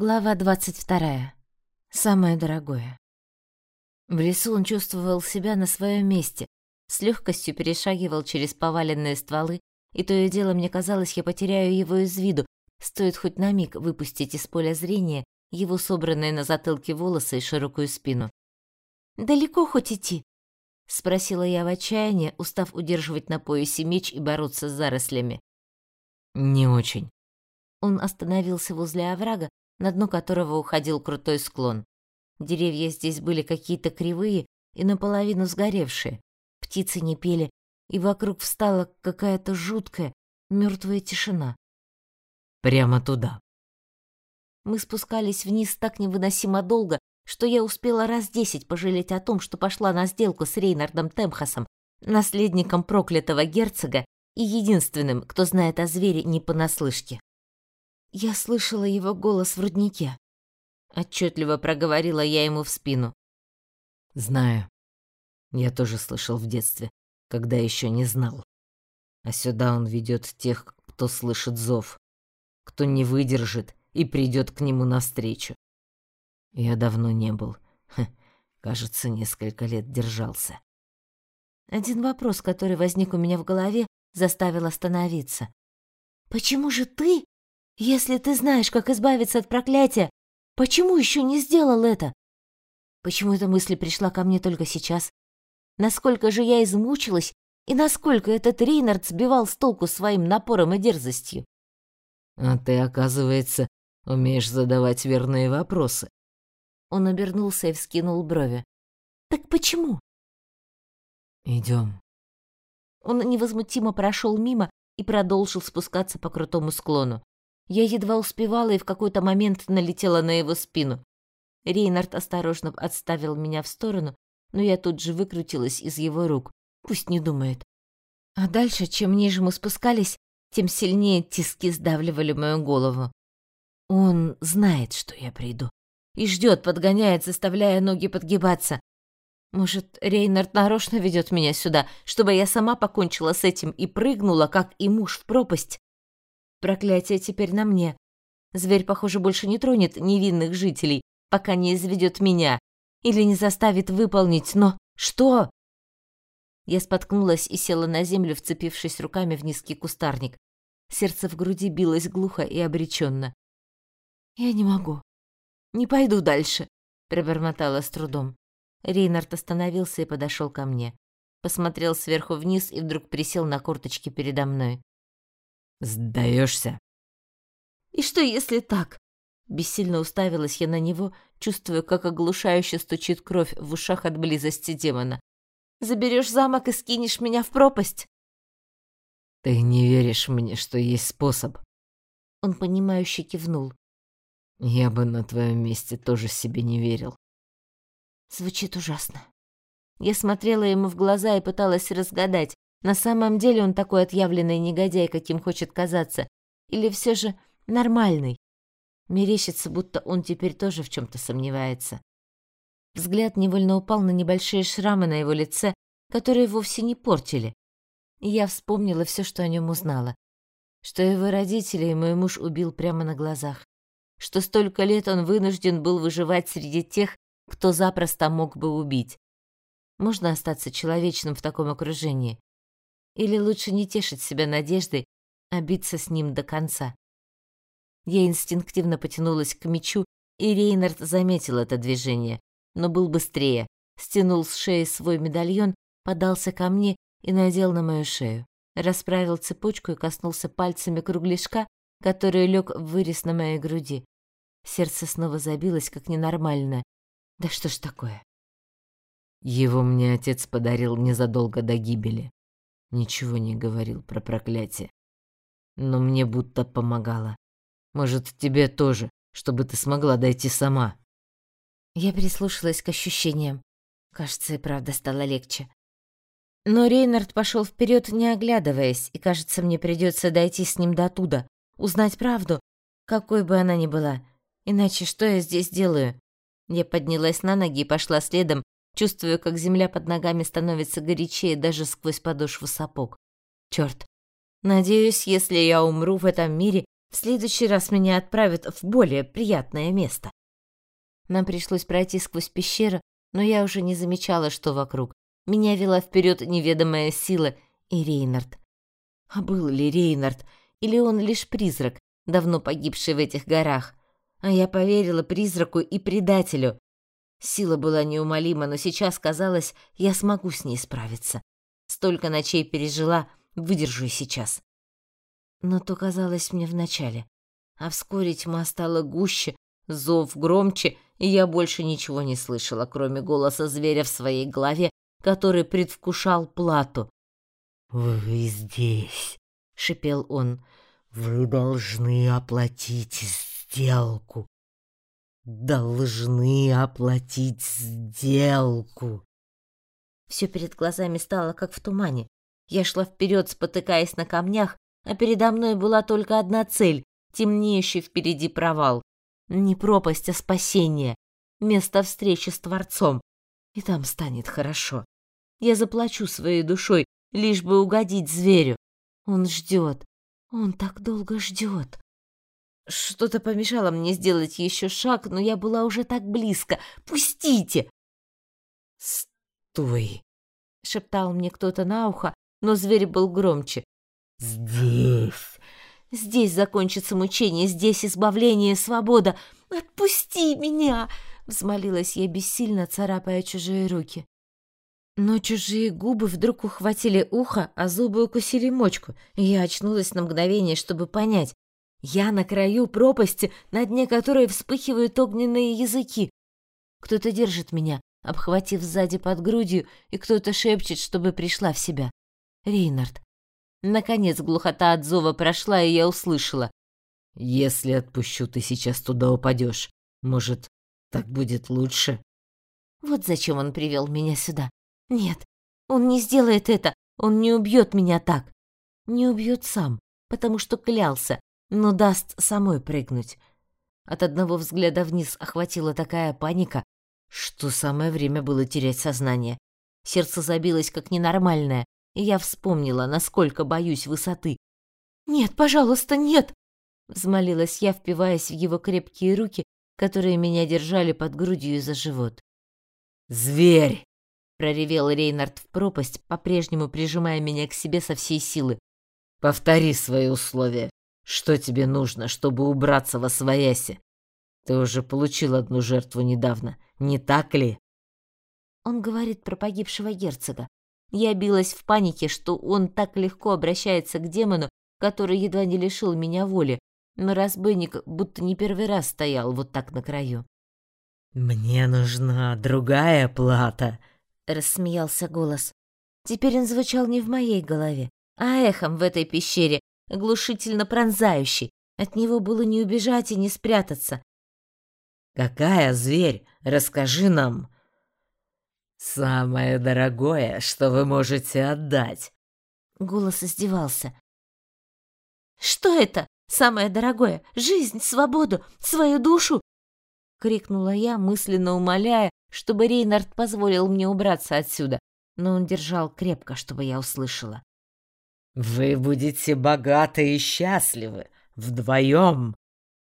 Глава 22. Самое дорогое. В лесу он чувствовал себя на своем месте, с легкостью перешагивал через поваленные стволы, и то и дело мне казалось, я потеряю его из виду, стоит хоть на миг выпустить из поля зрения его собранные на затылке волосы и широкую спину. «Далеко хоть идти?» — спросила я в отчаянии, устав удерживать на поясе меч и бороться с зарослями. «Не очень». Он остановился возле оврага, на дно которого уходил крутой склон. Деревья здесь были какие-то кривые и наполовину сгоревшие. Птицы не пели, и вокруг встала какая-то жуткая, мертвая тишина. Прямо туда. Мы спускались вниз так невыносимо долго, что я успела раз десять пожалеть о том, что пошла на сделку с Рейнардом Темхасом, наследником проклятого герцога и единственным, кто знает о звере не понаслышке. Я слышала его голос в руднике. Отчетливо проговорила я ему в спину. Знаю. Я тоже слышал в детстве, когда еще не знал. А сюда он ведет тех, кто слышит зов, кто не выдержит и придет к нему навстречу. Я давно не был. Хм, кажется, несколько лет держался. Один вопрос, который возник у меня в голове, заставил остановиться. Почему же ты если ты знаешь, как избавиться от проклятия, почему еще не сделал это? Почему эта мысль пришла ко мне только сейчас? Насколько же я измучилась и насколько этот Рейнард сбивал с толку своим напором и дерзостью? А ты, оказывается, умеешь задавать верные вопросы. Он обернулся и вскинул брови. Так почему? Идем. Он невозмутимо прошел мимо и продолжил спускаться по крутому склону. Я едва успевала и в какой-то момент налетела на его спину. Рейнард осторожно отставил меня в сторону, но я тут же выкрутилась из его рук. Пусть не думает. А дальше, чем ниже мы спускались, тем сильнее тиски сдавливали мою голову. Он знает, что я приду. И ждет, подгоняет, заставляя ноги подгибаться. Может, Рейнард нарочно ведет меня сюда, чтобы я сама покончила с этим и прыгнула, как и муж, в пропасть? Проклятие теперь на мне. Зверь, похоже, больше не тронет невинных жителей, пока не изведет меня или не заставит выполнить. Но что? Я споткнулась и села на землю, вцепившись руками в низкий кустарник. Сердце в груди билось глухо и обреченно. «Я не могу. Не пойду дальше», — пробормотала с трудом. Рейнард остановился и подошел ко мне. Посмотрел сверху вниз и вдруг присел на корточки передо мной. Сдаешься? И что, если так? Бессильно уставилась я на него, чувствуя, как оглушающе стучит кровь в ушах от близости демона. Заберешь замок и скинешь меня в пропасть? Ты не веришь мне, что есть способ? Он понимающе кивнул. Я бы на твоем месте тоже себе не верил. Звучит ужасно. Я смотрела ему в глаза и пыталась разгадать, на самом деле он такой отъявленный негодяй, каким хочет казаться, или все же нормальный? Мерещится, будто он теперь тоже в чем то сомневается. Взгляд невольно упал на небольшие шрамы на его лице, которые вовсе не портили. И я вспомнила все, что о нем узнала. Что его родителей мой муж убил прямо на глазах. Что столько лет он вынужден был выживать среди тех, кто запросто мог бы убить. Можно остаться человечным в таком окружении? Или лучше не тешить себя надеждой, а биться с ним до конца? Я инстинктивно потянулась к мечу, и Рейнард заметил это движение, но был быстрее, стянул с шеи свой медальон, подался ко мне и надел на мою шею. Расправил цепочку и коснулся пальцами кругляшка, который лег в вырез на моей груди. Сердце снова забилось, как ненормальное. Да что ж такое? Его мне отец подарил незадолго до гибели. Ничего не говорил про проклятие. Но мне будто помогало. Может, тебе тоже, чтобы ты смогла дойти сама. Я прислушалась к ощущениям. Кажется, и правда стало легче. Но Рейнард пошел вперед, не оглядываясь, и, кажется, мне придется дойти с ним до туда, узнать правду, какой бы она ни была. Иначе что я здесь делаю? Я поднялась на ноги и пошла следом, Чувствую, как земля под ногами становится горячее даже сквозь подошву сапог. Чёрт. Надеюсь, если я умру в этом мире, В следующий раз меня отправят в более приятное место. Нам пришлось пройти сквозь пещеру, но я уже не замечала, что вокруг. Меня вела вперед неведомая сила и Рейнард. А был ли Рейнард, или он лишь призрак, давно погибший в этих горах? А я поверила призраку и предателю. Сила была неумолима, но сейчас казалось, я смогу с ней справиться. Столько ночей пережила, выдержу и сейчас. Но то казалось мне вначале. А вскоре тьма стала гуще, зов громче, и я больше ничего не слышала, кроме голоса зверя в своей голове, который предвкушал плату. «Вы здесь», — шипел он. «Вы должны оплатить сделку. Должны оплатить сделку». Все перед глазами стало как в тумане. Я шла вперед, спотыкаясь на камнях, а передо мной была только одна цель — темнеющий впереди провал. Не пропасть, а спасение. Место встречи с Творцом. И там станет хорошо. Я заплачу своей душой, лишь бы угодить зверю. Он ждет. Он так долго ждет. Что-то помешало мне сделать еще шаг, но я была уже так близко. Пустите! Стой! шептал мне кто-то на ухо, но зверь был громче. Здесь. Здесь закончится мучение, здесь избавление, свобода. Отпусти меня, взмолилась я бессильно, царапая чужие руки. Но чужие губы вдруг ухватили ухо, а зубы укусили мочку, и я очнулась на мгновение, чтобы понять. Я на краю пропасти, на дне которой вспыхивают огненные языки. Кто-то держит меня, обхватив сзади под грудью, и кто-то шепчет, чтобы пришла в себя. Рейнард. Наконец глухота от зова прошла, и я услышала. «Если отпущу, ты сейчас туда упадешь. Может, так будет лучше?» Вот зачем он привел меня сюда. Нет, он не сделает это, он не убьет меня так. Не убьет сам, потому что клялся, но даст самой прыгнуть. От одного взгляда вниз охватила такая паника, что самое время было терять сознание. Сердце забилось как ненормальное, и я вспомнила, насколько боюсь высоты. «Нет, пожалуйста, нет!» Взмолилась я, впиваясь в его крепкие руки, которые меня держали под грудью за живот. «Зверь!» проревел Рейнард в пропасть, по-прежнему прижимая меня к себе со всей силы. Повтори свои условия. Что тебе нужно, чтобы убраться во свояси? Ты уже получил одну жертву недавно, не так ли? Он говорит про погибшего герцога. Я билась в панике, что он так легко обращается к демону, который едва не лишил меня воли, но разбойник будто не первый раз стоял вот так на краю. Мне нужна другая плата, рассмеялся голос. Теперь он звучал не в моей голове, а эхом в этой пещере, оглушительно пронзающий. От него было не убежать и не спрятаться. Какая зверь? Расскажи нам. Самое дорогое, что вы можете отдать. Голос издевался. Что это? Самое дорогое? Жизнь, свободу, свою душу? крикнула я, мысленно умоляя, чтобы Рейнард позволил мне убраться отсюда, но он держал крепко, чтобы я услышала. «Вы будете богаты и счастливы, вдвоем!»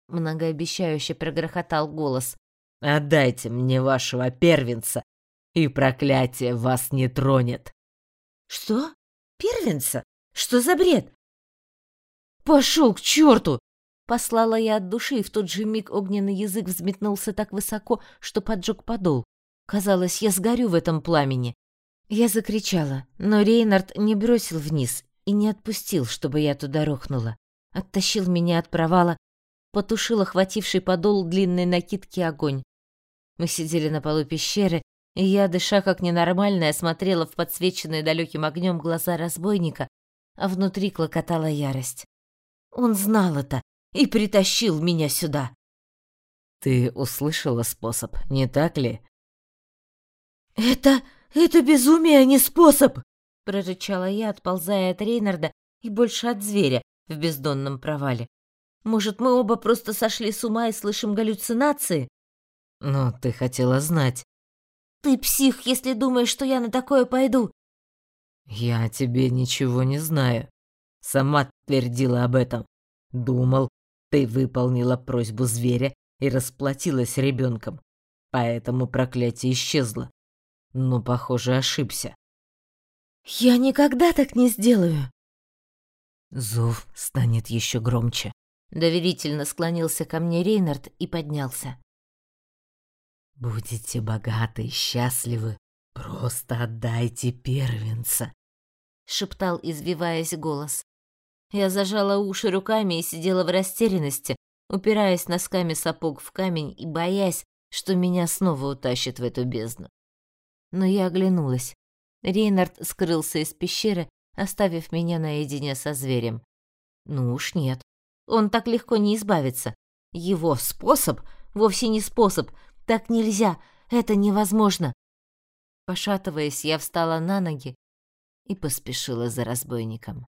Многообещающе прогрохотал голос. «Отдайте мне вашего первенца, и проклятие вас не тронет!» «Что? Первенца? Что за бред?» «Пошел к черту!» Послала я от души, и в тот же миг огненный язык взметнулся так высоко, что поджег подол. Казалось, я сгорю в этом пламени. Я закричала, но Рейнард не бросил вниз и не отпустил, чтобы я туда рухнула. Оттащил меня от провала, потушил охвативший подол длинной накидки огонь. Мы сидели на полу пещеры, и я, дыша как ненормальная, смотрела в подсвеченные далеким огнем глаза разбойника, а внутри клокотала ярость. Он знал это и притащил меня сюда. Ты услышала способ, не так ли? «Это... это безумие, а не способ!» — прорычала я, отползая от Рейнарда и больше от зверя в бездонном провале. «Может, мы оба просто сошли с ума и слышим галлюцинации?» «Но ты хотела знать». «Ты псих, если думаешь, что я на такое пойду!» «Я о тебе ничего не знаю. Сама твердила об этом. Думал, Ты выполнила просьбу зверя и расплатилась ребенком, поэтому проклятие исчезло. Но, похоже, ошибся. Я никогда так не сделаю. Зов станет еще громче. Доверительно склонился ко мне Рейнард и поднялся. Будете богаты и счастливы, просто отдайте первенца, шептал, извиваясь голос. Я зажала уши руками и сидела в растерянности, упираясь носками сапог в камень и боясь, что меня снова утащит в эту бездну. Но я оглянулась. Рейнард скрылся из пещеры, оставив меня наедине со зверем. Ну уж нет. Он так легко не избавится. Его способ вовсе не способ. Так нельзя. Это невозможно. Пошатываясь, я встала на ноги и поспешила за разбойником.